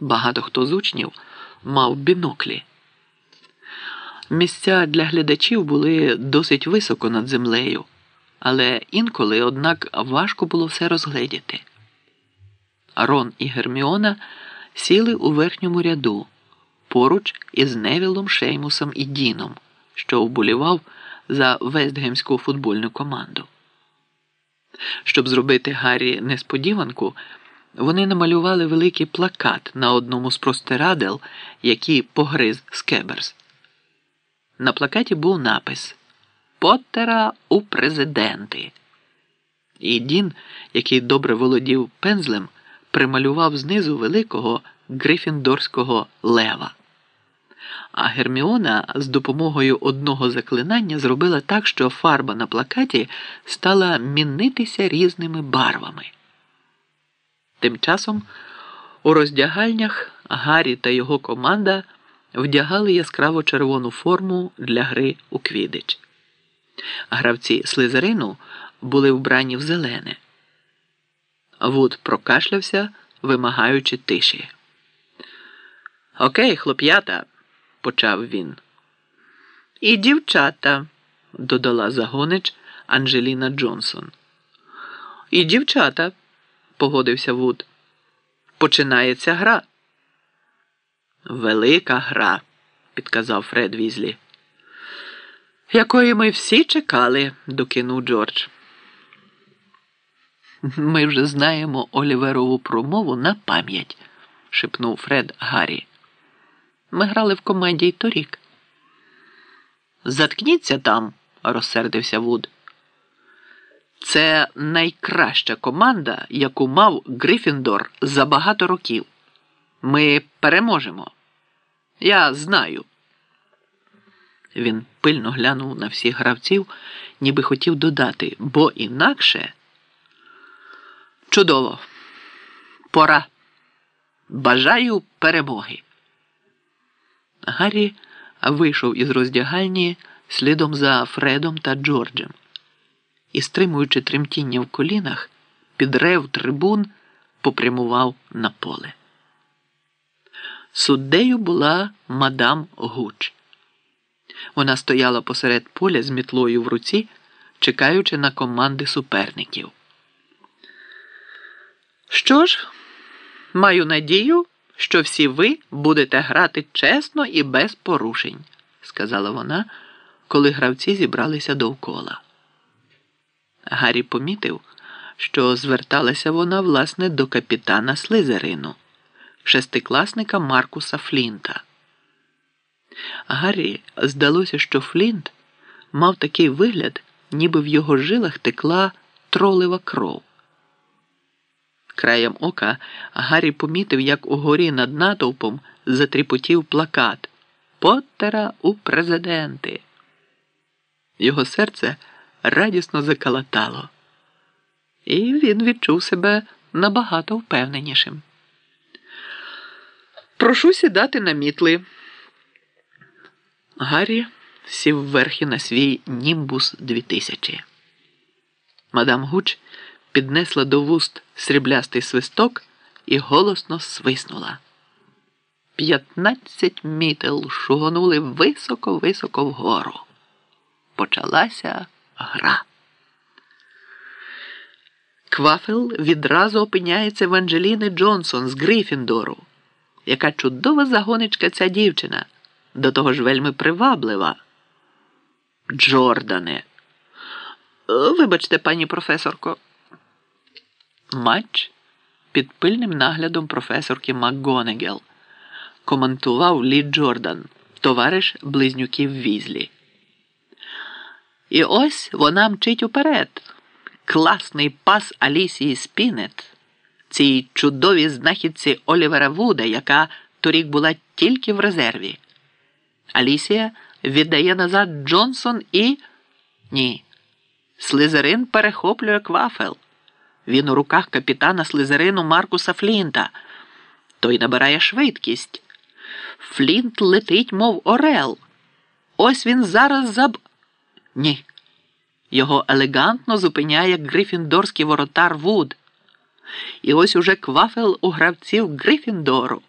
Багато хто з учнів мав біноклі. Місця для глядачів були досить високо над землею, але інколи, однак, важко було все розгледіти. Рон і Герміона сіли у верхньому ряду поруч із Невілом Шеймусом і Діном, що вболівав за Вестгемську футбольну команду. Щоб зробити Гаррі несподіванку, вони намалювали великий плакат на одному з простирадел, які погриз Скеберс. На плакаті був напис Поттера у президенти. І Дін, який добре володів пензлем, прималював знизу великого грифіндорського лева. А Герміона з допомогою одного заклинання зробила так, що фарба на плакаті стала мінитися різними барвами. Тим часом у роздягальнях Гаррі та його команда вдягали яскраво червону форму для гри у квідич. Гравці слизерину були вбрані в зелене. Вуд прокашлявся, вимагаючи тиші. Окей, хлоп'ята, почав він. І дівчата, додала загонич Анджеліна Джонсон. І дівчата, погодився Вуд. Починається гра. Велика гра, підказав Фред Візлі. Якої ми всі чекали, докинув Джордж. Ми вже знаємо Оліверову промову на пам'ять, шепнув Фред Гаррі. Ми грали в команді торік. Заткніться там, розсердився Вуд. Це найкраща команда, яку мав Грифіндор за багато років. Ми переможемо. Я знаю. Він пильно глянув на всіх гравців, ніби хотів додати, бо інакше. Чудово. Пора. Бажаю перемоги. Гаррі вийшов із роздягальні слідом за Фредом та Джорджем і, стримуючи тремтіння в колінах, підрев трибун, попрямував на поле. Суддею була мадам Гуч. Вона стояла посеред поля з мітлою в руці, чекаючи на команди суперників. Що ж, маю надію, що всі ви будете грати чесно і без порушень, сказала вона, коли гравці зібралися довкола. Гаррі помітив, що зверталася вона власне до капітана Слизерину, шестикласника Маркуса Флінта. Гаррі здалося, що Флінт мав такий вигляд, ніби в його жилах текла тролева кров. Краєм ока Гаррі помітив, як угорі над натовпом затріпотів плакат Поттера у президенти. Його серце радісно закалатало, і він відчув себе набагато впевненішим. Прошу сідати на мітли. Гаррі сів верхи на свій німбус 2000. Мадам Гуч піднесла до вуст сріблястий свисток і голосно свиснула. П'ятнадцять мітел шугонули високо-високо вгору. Почалася гра. Квафел відразу опиняється в Анджеліни Джонсон з Грифіндору. Яка чудова загоничка ця дівчина, до того ж вельми приваблива. Джордане. Вибачте, пані професорко. Матч під пильним наглядом професорки МакГонегел коментував Лі Джордан, товариш близнюків Візлі. І ось вона мчить уперед. Класний пас Алісії Спінет, цій чудовій знахідці Олівера Вуда, яка торік була тільки в резерві. Алісія віддає назад Джонсон і. Ні. Слизерин перехоплює квафел. Він у руках капітана Слизерину Маркуса Флінта. Той набирає швидкість. Флінт летить, мов Орел. Ось він зараз заб. Ні. Його елегантно зупиняє грифіндорський воротар Вуд. І ось уже квафел у гравців Грифіндору.